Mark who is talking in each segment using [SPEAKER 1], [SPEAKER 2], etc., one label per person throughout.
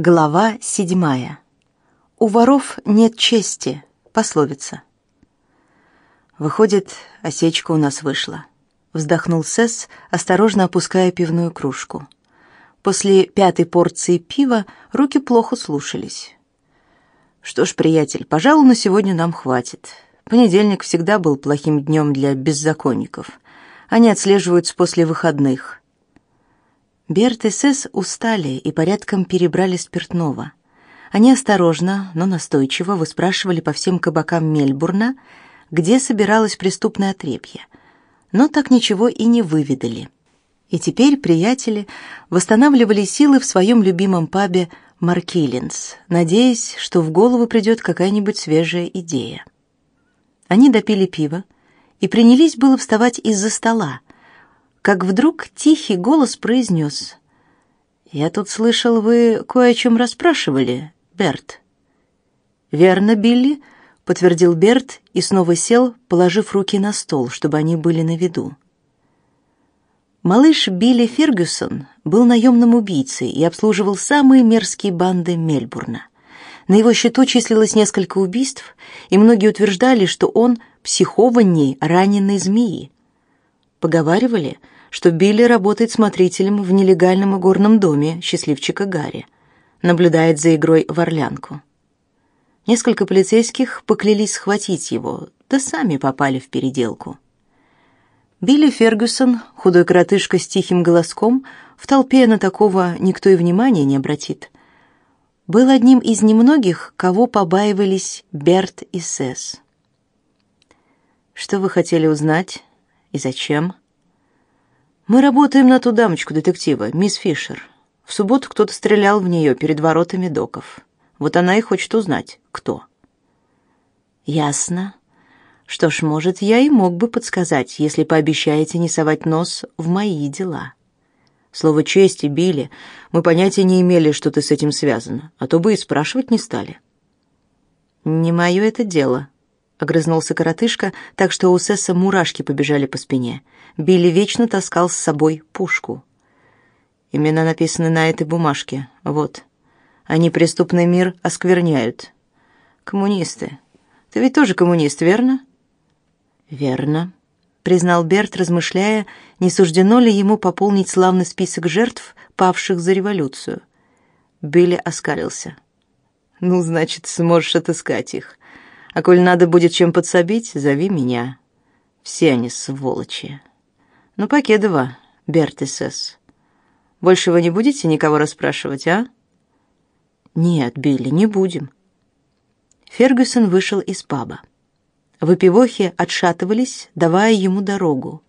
[SPEAKER 1] Глава седьмая. У воров нет чести. Пословица. Выходит, осечка у нас вышла. Вздохнул Сесс, осторожно опуская пивную кружку. После пятой порции пива руки плохо слушались. Что ж, приятель, пожалуй, на сегодня нам хватит. Понедельник всегда был плохим днем для беззаконников. Они отслеживаются после выходных. Берт и Сесс устали и порядком перебрали спиртного. Они осторожно, но настойчиво выспрашивали по всем кабакам Мельбурна, где собиралось преступное отребье, но так ничего и не выведали. И теперь приятели восстанавливали силы в своем любимом пабе Маркилинс, надеясь, что в голову придет какая-нибудь свежая идея. Они допили пиво и принялись было вставать из-за стола, как вдруг тихий голос произнес. «Я тут слышал, вы кое о чем расспрашивали, Берт». «Верно, Билли», — подтвердил Берт и снова сел, положив руки на стол, чтобы они были на виду. Малыш Билли Фергюсон был наемным убийцей и обслуживал самые мерзкие банды Мельбурна. На его счету числилось несколько убийств, и многие утверждали, что он психованней раненой змеи. Поговаривали, что Билли работает смотрителем в нелегальном игорном доме счастливчика Гарри, наблюдает за игрой в орлянку. Несколько полицейских поклялись схватить его, да сами попали в переделку. Билли Фергюсон, худой коротышка с тихим голоском, в толпе на такого никто и внимания не обратит, был одним из немногих, кого побаивались Берт и Сесс. «Что вы хотели узнать и зачем?» Мы работаем на ту дамочку детектива, мисс Фишер. В субботу кто-то стрелял в нее перед воротами доков. Вот она и хочет узнать, кто. Ясно. Что ж, может, я и мог бы подсказать, если пообещаете не совать нос в мои дела. Слово чести, Билли, мы понятия не имели, что ты с этим связана, а то бы и спрашивать не стали. Не мое это дело, огрызнулся коротышка, так что у Сесса мурашки побежали по спине. Билли вечно таскал с собой пушку. Имена написаны на этой бумажке. Вот. Они преступный мир оскверняют. Коммунисты. Ты ведь тоже коммунист, верно? Верно, признал Берт, размышляя, не суждено ли ему пополнить славный список жертв, павших за революцию. Билли оскалился. Ну, значит, сможешь отыскать их. А коль надо будет чем подсобить, зови меня. Все они сволочи. Ну, Покедова, Берт и Сесс. Больше вы не будете никого расспрашивать, а? Нет, Билли, не будем. Фергюсон вышел из паба. Выпивохи отшатывались, давая ему дорогу.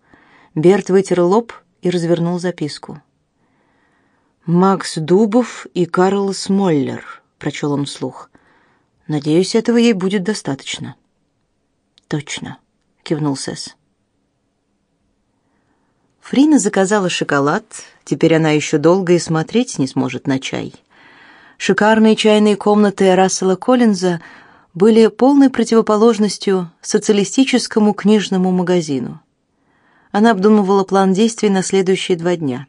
[SPEAKER 1] Берт вытер лоб и развернул записку. «Макс Дубов и Карл Смоллер», — прочел он вслух. «Надеюсь, этого ей будет достаточно». «Точно», — кивнул Сесс. Фрина заказала шоколад, теперь она еще долго и смотреть не сможет на чай. Шикарные чайные комнаты Рассела Коллинза были полной противоположностью социалистическому книжному магазину. Она обдумывала план действий на следующие два дня.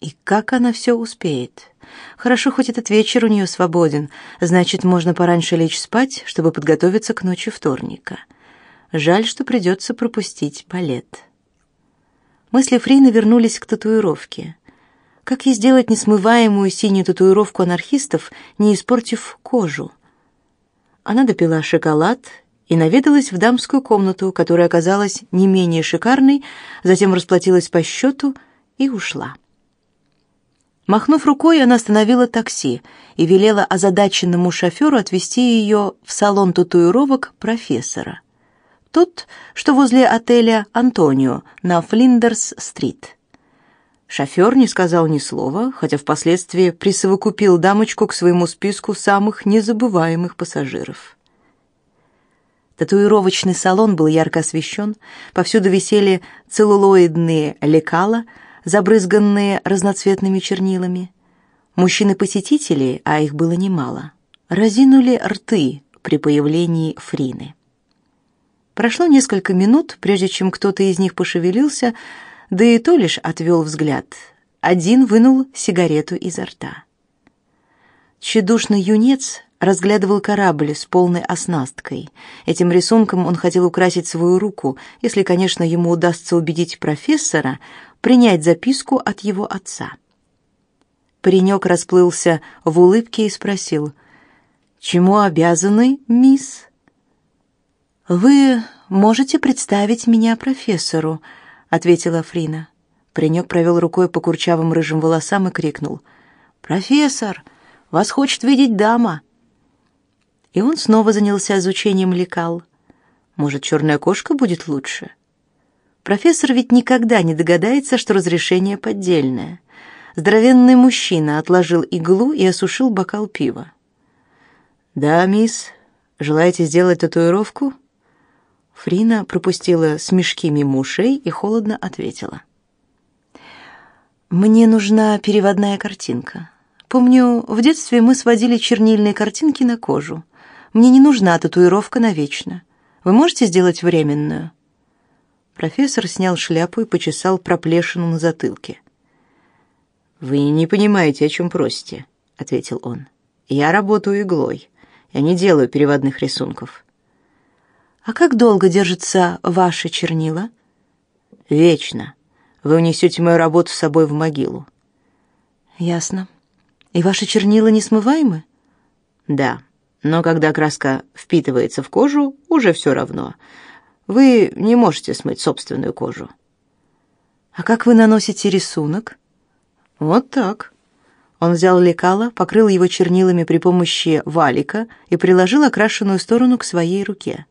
[SPEAKER 1] И как она все успеет? Хорошо, хоть этот вечер у нее свободен, значит, можно пораньше лечь спать, чтобы подготовиться к ночи вторника. Жаль, что придется пропустить балет. Мысли Фрины вернулись к татуировке. Как ей сделать несмываемую синюю татуировку анархистов, не испортив кожу? Она допила шоколад и наведалась в дамскую комнату, которая оказалась не менее шикарной, затем расплатилась по счету и ушла. Махнув рукой, она остановила такси и велела озадаченному шоферу отвезти ее в салон татуировок профессора тот, что возле отеля «Антонио» на Флиндерс-стрит. Шофер не сказал ни слова, хотя впоследствии присовокупил дамочку к своему списку самых незабываемых пассажиров. Татуировочный салон был ярко освещен, повсюду висели целлулоидные лекала, забрызганные разноцветными чернилами. Мужчины-посетители, а их было немало, разинули рты при появлении Фрины. Прошло несколько минут, прежде чем кто-то из них пошевелился, да и то лишь отвел взгляд. Один вынул сигарету изо рта. Тщедушный юнец разглядывал корабль с полной оснасткой. Этим рисунком он хотел украсить свою руку, если, конечно, ему удастся убедить профессора принять записку от его отца. Паренек расплылся в улыбке и спросил, «Чему обязаны, мисс?» «Вы можете представить меня профессору», — ответила Фрина. Паренек провел рукой по курчавым рыжим волосам и крикнул, «Профессор, вас хочет видеть дама!» И он снова занялся изучением лекал. Может, черная кошка будет лучше? Профессор ведь никогда не догадается, что разрешение поддельное. Здоровенный мужчина отложил иглу и осушил бокал пива. «Да, мисс, желаете сделать татуировку?» Фрина пропустила смешки мимо ушей и холодно ответила. «Мне нужна переводная картинка. Помню, в детстве мы сводили чернильные картинки на кожу. Мне не нужна татуировка навечно. Вы можете сделать временную?» Профессор снял шляпу и почесал проплешину на затылке. «Вы не понимаете, о чем просите», — ответил он. «Я работаю иглой. Я не делаю переводных рисунков». «А как долго держатся ваши чернила?» «Вечно. Вы унесете мою работу с собой в могилу». «Ясно. И ваши чернила несмываемы?» «Да». Но когда краска впитывается в кожу, уже все равно. Вы не можете смыть собственную кожу. А как вы наносите рисунок? Вот так. Он взял лекало, покрыл его чернилами при помощи валика и приложил окрашенную сторону к своей руке.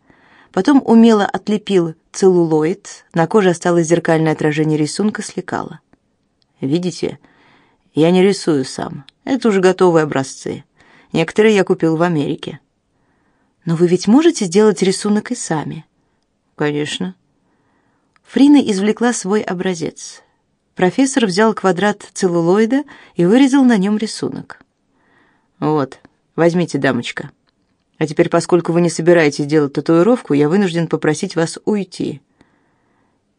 [SPEAKER 1] Потом умело отлепил целлулоид, на коже осталось зеркальное отражение рисунка с лекала. Видите, я не рисую сам. Это уже готовые образцы. Некоторые я купил в Америке. Но вы ведь можете сделать рисунок и сами. Конечно. Фрина извлекла свой образец. Профессор взял квадрат целлулоида и вырезал на нем рисунок. Вот, возьмите, дамочка. А теперь, поскольку вы не собираетесь делать татуировку, я вынужден попросить вас уйти.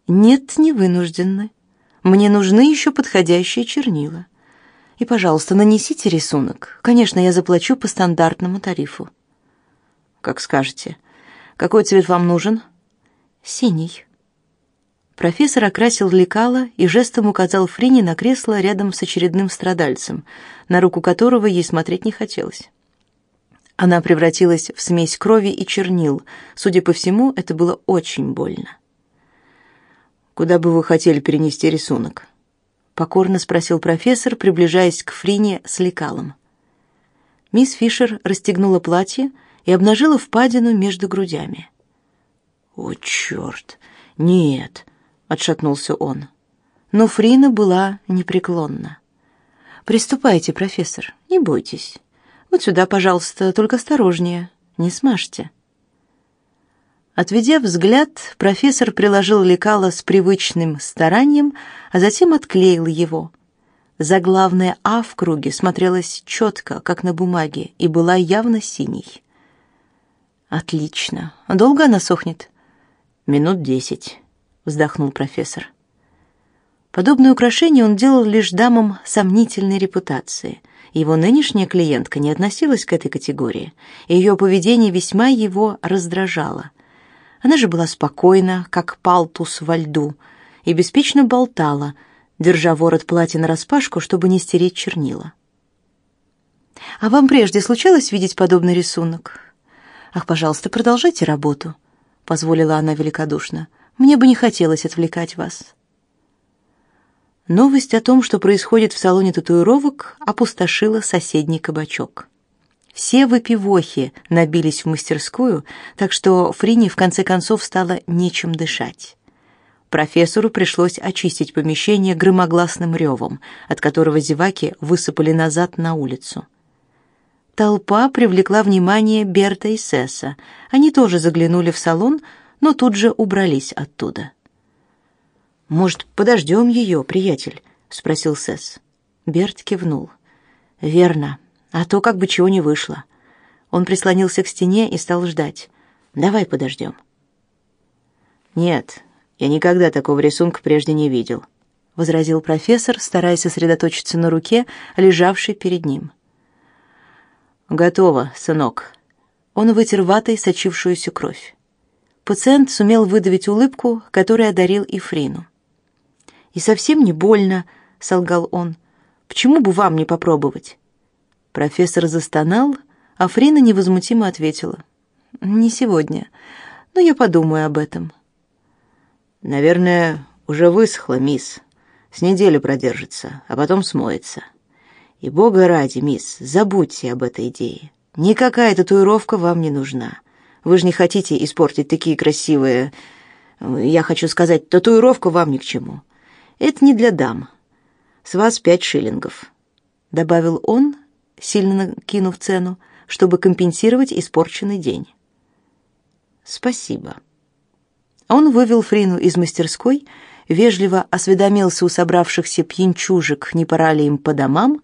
[SPEAKER 1] Нет, не вынуждены. Мне нужны еще подходящие чернила. И, пожалуйста, нанесите рисунок. Конечно, я заплачу по стандартному тарифу. Как скажете. Какой цвет вам нужен? Синий. Профессор окрасил лекало и жестом указал Фрине на кресло рядом с очередным страдальцем, на руку которого ей смотреть не хотелось. Она превратилась в смесь крови и чернил. Судя по всему, это было очень больно. Куда бы вы хотели перенести рисунок? покорно спросил профессор, приближаясь к Фрине с лекалом. Мисс Фишер расстегнула платье и обнажила впадину между грудями. «О, черт! Нет!» — отшатнулся он. Но Фрина была непреклонна. «Приступайте, профессор, не бойтесь. Вот сюда, пожалуйста, только осторожнее, не смажьте». Отведя взгляд, профессор приложил лекало с привычным старанием, а затем отклеил его. Заглавная «А» в круге смотрелась четко, как на бумаге, и была явно синей. «Отлично. Долго она сохнет?» «Минут десять», — вздохнул профессор. Подобные украшения он делал лишь дамам сомнительной репутации. Его нынешняя клиентка не относилась к этой категории, и ее поведение весьма его раздражало — она же была спокойна, как палтус во льду, и беспечно болтала, держа ворот платья нараспашку, чтобы не стереть чернила. «А вам прежде случалось видеть подобный рисунок?» «Ах, пожалуйста, продолжайте работу», — позволила она великодушно. «Мне бы не хотелось отвлекать вас». Новость о том, что происходит в салоне татуировок, опустошила соседний кабачок. Все выпивохи набились в мастерскую, так что Фрине в конце концов стало нечем дышать. Профессору пришлось очистить помещение громогласным ревом, от которого зеваки высыпали назад на улицу. Толпа привлекла внимание Берта и Сесса. Они тоже заглянули в салон, но тут же убрались оттуда. «Может, подождем ее, приятель?» — спросил Сесс. Берт кивнул. «Верно а то как бы чего не вышло. Он прислонился к стене и стал ждать. Давай подождем». Нет, я никогда такого рисунка прежде не видел, возразил профессор, стараясь сосредоточиться на руке, лежавшей перед ним. Готово, сынок. Он вытер ватой сочившуюся кровь. Пациент сумел выдавить улыбку, которой одарил и Фрину. «И совсем не больно», — солгал он. «Почему бы вам не попробовать?» Профессор застонал, а Фрина невозмутимо ответила. «Не сегодня, но я подумаю об этом».
[SPEAKER 2] «Наверное, уже высохла, мисс. С неделю продержится, а потом смоется. И бога ради, мисс, забудьте об этой идее. Никакая татуировка вам не нужна. Вы же не хотите испортить такие красивые... Я хочу сказать, татуировка вам ни к чему. Это не для дам. С вас пять шиллингов», — добавил он, сильно кинув цену, чтобы компенсировать испорченный день. «Спасибо». Он вывел Фрину из мастерской, вежливо осведомился у собравшихся пьянчужек, не пора ли им по домам,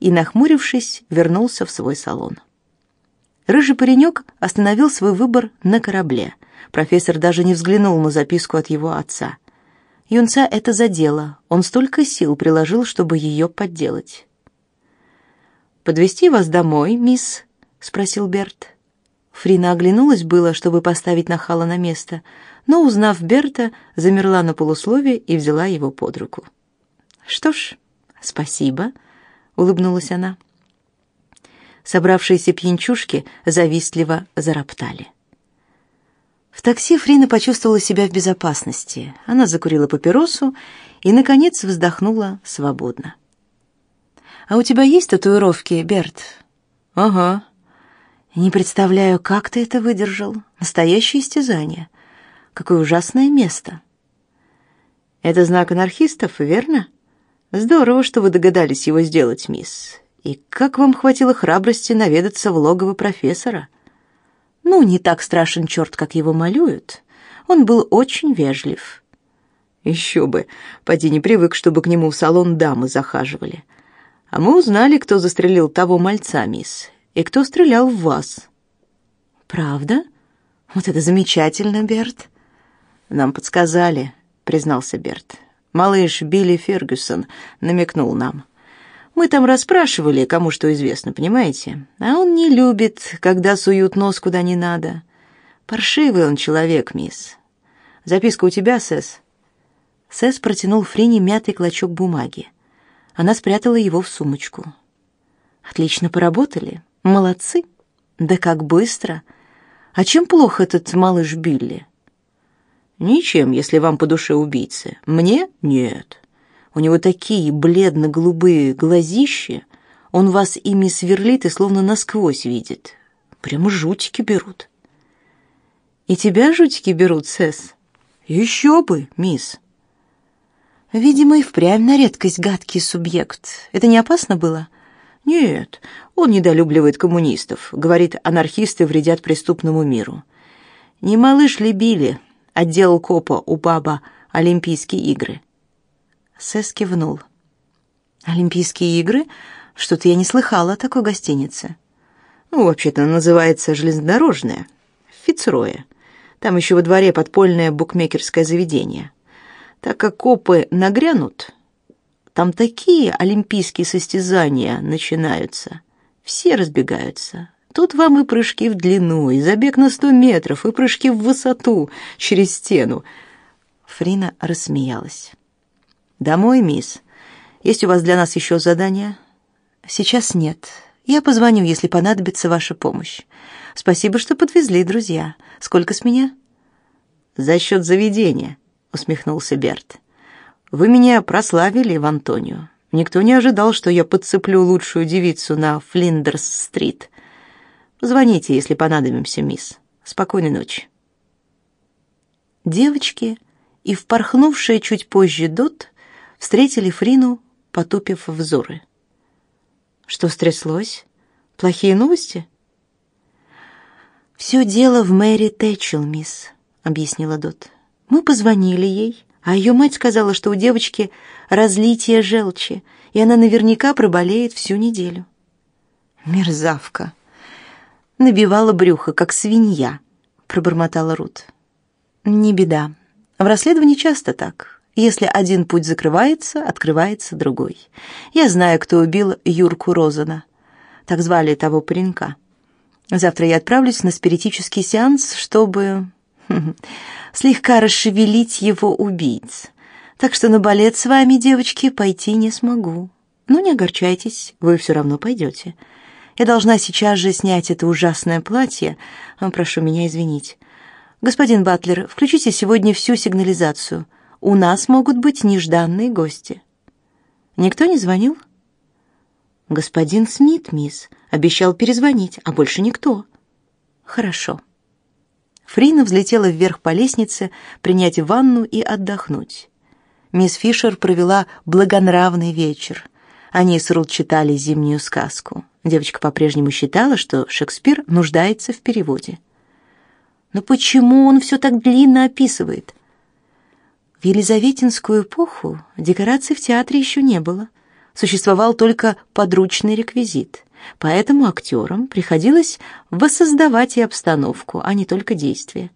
[SPEAKER 2] и, нахмурившись, вернулся в свой салон. Рыжий паренек остановил свой выбор на корабле. Профессор даже не взглянул на записку от его отца. Юнца это задело. Он столько сил приложил, чтобы ее подделать. Подвести вас домой, мисс? спросил Берт. Фрина оглянулась было, чтобы поставить нахала на место, но, узнав Берта, замерла на полуслове и взяла его под руку. Что ж, спасибо, улыбнулась она. Собравшиеся пьянчушки завистливо зароптали. В такси Фрина почувствовала себя в безопасности. Она закурила папиросу и, наконец, вздохнула свободно. «А у тебя есть татуировки, Берт?» «Ага». «Не представляю, как ты это выдержал. Настоящее истязание. Какое ужасное место». «Это знак анархистов, верно?» «Здорово, что вы догадались его сделать, мисс. И как вам хватило храбрости наведаться в логово профессора? Ну, не так страшен черт, как его малюют. Он был очень вежлив. Еще бы, поди не привык, чтобы к нему в салон дамы захаживали. А мы узнали, кто застрелил того мальца, мисс, и кто стрелял в вас. Правда? Вот это замечательно, Берт. Нам подсказали, признался Берт. Малыш Билли Фергюсон намекнул нам. Мы там расспрашивали, кому что известно, понимаете? А он не любит, когда суют нос куда не надо. Паршивый он человек, мисс. Записка у тебя, Сэс?» Сэс протянул Фрине мятый клочок бумаги. Она спрятала его в сумочку. «Отлично поработали. Молодцы. Да как быстро. А чем плох этот малыш Билли?» «Ничем, если вам по душе убийцы. Мне — нет. У него такие бледно-голубые глазища, он вас ими сверлит и словно насквозь видит. Прямо жутики берут. И тебя жутики берут, Сэс? Еще бы, мисс. Видимо, и впрямь на редкость гадкий субъект. Это не опасно было? Нет, он недолюбливает коммунистов. Говорит, анархисты вредят преступному миру. Не малыш ли Билли отделал копа у баба Олимпийские игры? Сэс кивнул. «Олимпийские игры? Что-то я не слыхала о такой гостинице». «Ну, вообще-то называется железнодорожная. Фицроя. Там еще во дворе подпольное букмекерское заведение. Так как копы нагрянут, там такие олимпийские состязания начинаются. Все разбегаются. Тут вам и прыжки в длину, и забег на сто метров, и прыжки в высоту через стену». Фрина рассмеялась. «Домой, мисс. Есть у вас для нас еще задание?» «Сейчас нет. Я позвоню, если понадобится ваша помощь. Спасибо, что подвезли, друзья. Сколько с меня?» «За счет заведения», — усмехнулся Берт. «Вы меня прославили в Антонио. Никто не ожидал, что я подцеплю лучшую девицу на Флиндерс-стрит. Звоните, если понадобимся, мисс. Спокойной ночи». Девочки и впорхнувшая чуть позже Дот встретили Фрину, потупив взоры. Что стряслось? Плохие новости? «Все дело в Мэри Тэтчел, мисс», — объяснила Дот. «Мы позвонили ей, а ее мать сказала, что у девочки разлитие желчи, и она наверняка проболеет всю неделю». «Мерзавка!» «Набивала брюхо, как свинья», — пробормотала Рут. «Не беда. В расследовании часто так. Если один путь закрывается, открывается другой. Я знаю, кто убил Юрку Розана. так звали того паренька. Завтра я отправлюсь на спиритический сеанс, чтобы слегка расшевелить его убийц. Так что на балет с вами, девочки, пойти не смогу. Но не огорчайтесь, вы все равно пойдете. Я должна сейчас же снять это ужасное платье. Прошу меня извинить. Господин Батлер, включите сегодня всю сигнализацию. У нас могут быть нежданные гости. Никто не звонил? Господин Смит, мисс, обещал перезвонить, а больше никто. Хорошо. Фрина взлетела вверх по лестнице, принять ванну и отдохнуть. Мисс Фишер провела благонравный вечер. Они с Рут читали зимнюю сказку. Девочка по-прежнему считала, что Шекспир нуждается в переводе. Но почему он все так длинно описывает? Елизаветинскую эпоху декораций в театре еще не было. Существовал только подручный реквизит. Поэтому актерам приходилось воссоздавать и обстановку, а не только действия.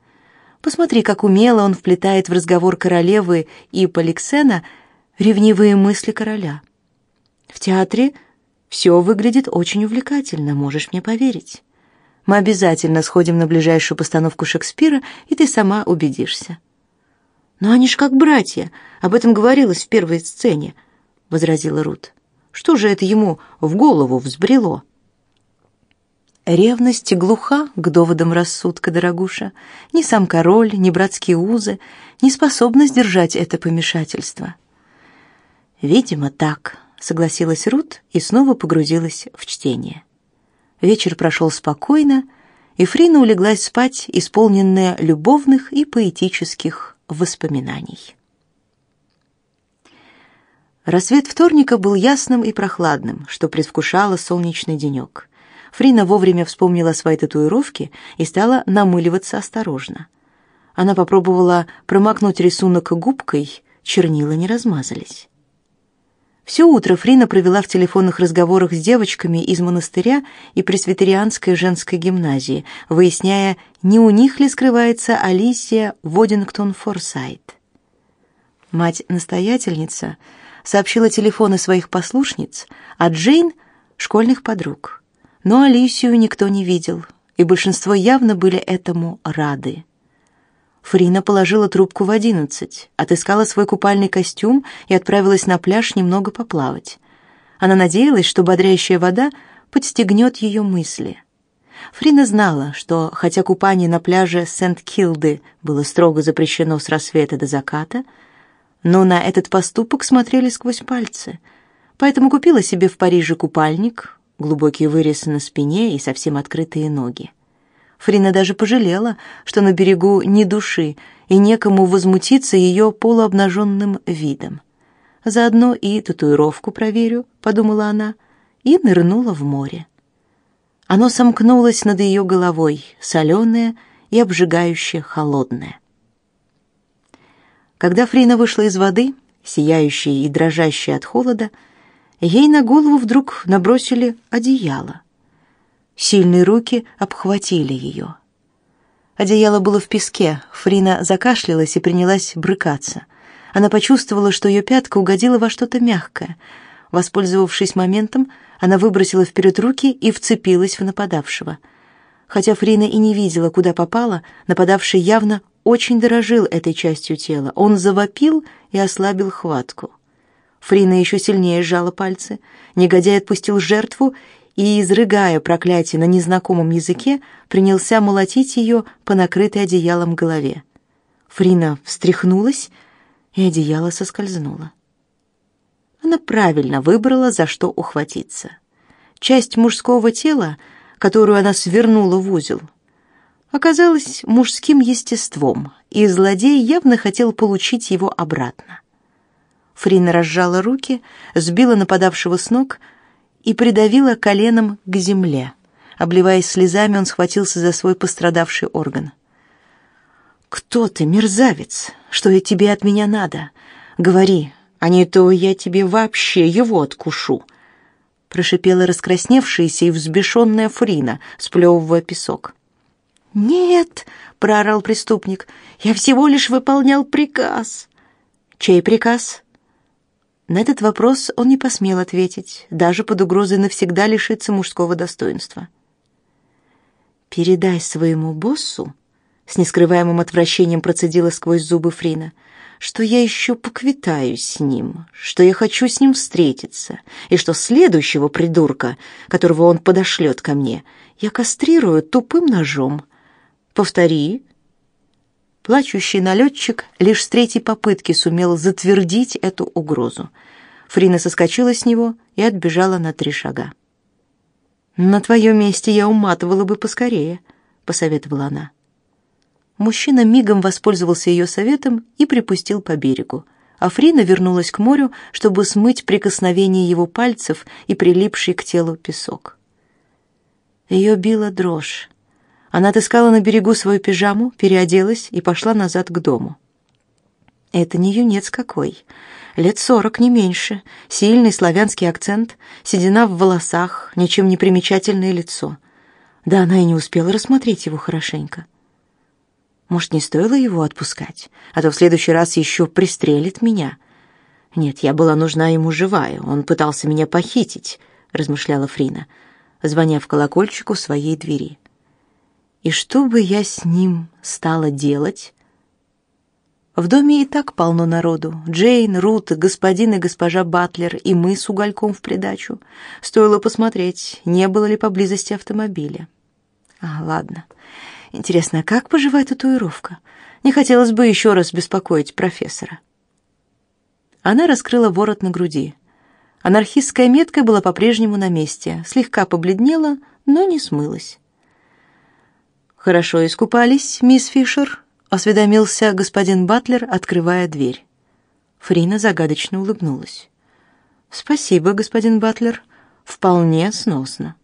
[SPEAKER 2] Посмотри, как умело он вплетает в разговор королевы и Поликсена ревнивые мысли короля. В театре все выглядит очень увлекательно, можешь мне поверить. Мы обязательно сходим на ближайшую постановку Шекспира, и ты сама убедишься. Но они ж как братья, об этом говорилось в первой сцене, возразила Рут. Что же это ему в голову взбрело? Ревность глуха к доводам рассудка, дорогуша. Ни сам король, ни братские узы не способны сдержать это помешательство. Видимо, так, согласилась Рут и снова погрузилась в чтение. Вечер прошел спокойно, и Фрина улеглась спать, исполненная любовных и поэтических воспоминаний. Рассвет вторника был ясным и прохладным, что предвкушало солнечный денек. Фрина вовремя вспомнила свои татуировки и стала намыливаться осторожно. Она попробовала промокнуть рисунок губкой, чернила не размазались. Все утро Фрина провела в телефонных разговорах с девочками из монастыря и пресвитерианской женской гимназии, выясняя, не у них ли скрывается Алисия Водингтон Форсайт. Мать-настоятельница сообщила телефоны своих послушниц, а Джейн — школьных подруг. Но Алисию никто не видел, и большинство явно были этому рады. Фрина положила трубку в одиннадцать, отыскала свой купальный костюм и отправилась на пляж немного поплавать. Она надеялась, что бодрящая вода подстегнет ее мысли. Фрина знала, что хотя купание на пляже Сент-Килды было строго запрещено с рассвета до заката, но на этот поступок смотрели сквозь пальцы. Поэтому купила себе в Париже купальник, глубокие вырезы на спине и совсем открытые ноги. Фрина даже пожалела, что на берегу ни души и некому возмутиться ее полуобнаженным видом. Заодно и татуировку проверю, подумала она, и нырнула в море. Оно сомкнулось над ее головой, соленое и обжигающе холодное. Когда Фрина вышла из воды, сияющая и дрожащая от холода, ей на голову вдруг набросили одеяло. Сильные руки обхватили ее. Одеяло было в песке. Фрина закашлялась и принялась брыкаться. Она почувствовала, что ее пятка угодила во что-то мягкое. Воспользовавшись моментом, она выбросила вперед руки и вцепилась в нападавшего. Хотя Фрина и не видела, куда попала, нападавший явно очень дорожил этой частью тела. Он завопил и ослабил хватку. Фрина еще сильнее сжала пальцы. Негодяй отпустил жертву и, изрыгая проклятие на незнакомом языке, принялся молотить ее по накрытой одеялом голове. Фрина встряхнулась, и одеяло соскользнуло. Она правильно выбрала, за что ухватиться. Часть мужского тела, которую она свернула в узел, оказалась мужским естеством, и злодей явно хотел получить его обратно. Фрина разжала руки, сбила нападавшего с ног, и придавила коленом к земле. Обливаясь слезами, он схватился за свой пострадавший орган. «Кто ты, мерзавец? Что и тебе от меня надо? Говори, а не то я тебе вообще его откушу!» Прошипела раскрасневшаяся и взбешенная Фрина, сплевывая песок. «Нет!» — проорал преступник. «Я всего лишь выполнял приказ». «Чей приказ?» На этот вопрос он не посмел ответить, даже под угрозой навсегда лишиться мужского достоинства. «Передай своему боссу», — с нескрываемым отвращением процедила сквозь зубы Фрина, «что я еще поквитаюсь с ним, что я хочу с ним встретиться, и что следующего придурка, которого он подошлет ко мне, я кастрирую тупым ножом. Повтори». Плачущий налетчик лишь с третьей попытки сумел затвердить эту угрозу. Фрина соскочила с него и отбежала на три шага. «На твоем месте я уматывала бы поскорее», — посоветовала она. Мужчина мигом воспользовался ее советом и припустил по берегу, а Фрина вернулась к морю, чтобы смыть прикосновение его пальцев и прилипший к телу песок. Ее била дрожь. Она отыскала на берегу свою пижаму, переоделась и пошла назад к дому. Это не юнец какой. Лет сорок, не меньше. Сильный славянский акцент, седина в волосах, ничем не примечательное лицо. Да она и не успела рассмотреть его хорошенько. Может, не стоило его отпускать, а то в следующий раз еще пристрелит меня. Нет, я была нужна ему живая, он пытался меня похитить, размышляла Фрина, звоня в колокольчик у своей двери. И что бы я с ним стала делать? В доме и так полно народу. Джейн, Рут, господин и госпожа Батлер и мы с угольком в придачу. Стоило посмотреть, не было ли поблизости автомобиля. А, ладно. Интересно, а как поживает татуировка? Не хотелось бы еще раз беспокоить профессора. Она раскрыла ворот на груди. Анархистская метка была по-прежнему на месте, слегка побледнела, но не смылась. «Хорошо искупались, мисс Фишер?» осведомился господин Батлер, открывая дверь. Фрина загадочно улыбнулась. Спасибо, господин Батлер. Вполне сносно.